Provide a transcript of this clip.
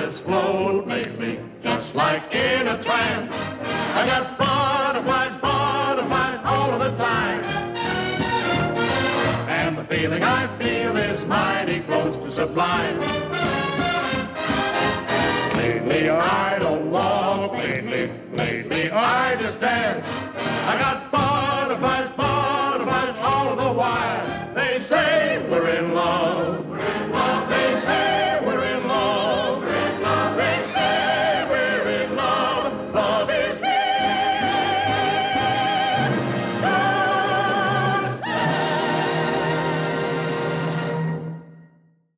has flown lately, just like in a trance. I got butterflies, butterflies all of the time. And the feeling I feel is mighty close to sublime. Lately I don't walk, lately, lately I just dance. I got butterflies, butterflies all of the while. They say we're in love.